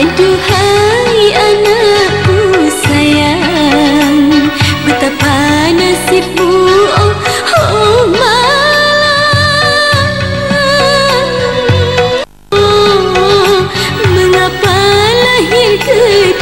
Aduhai anakku sayang. Betapa nasibmu oh, oh malam oh, Mengapa lahir ke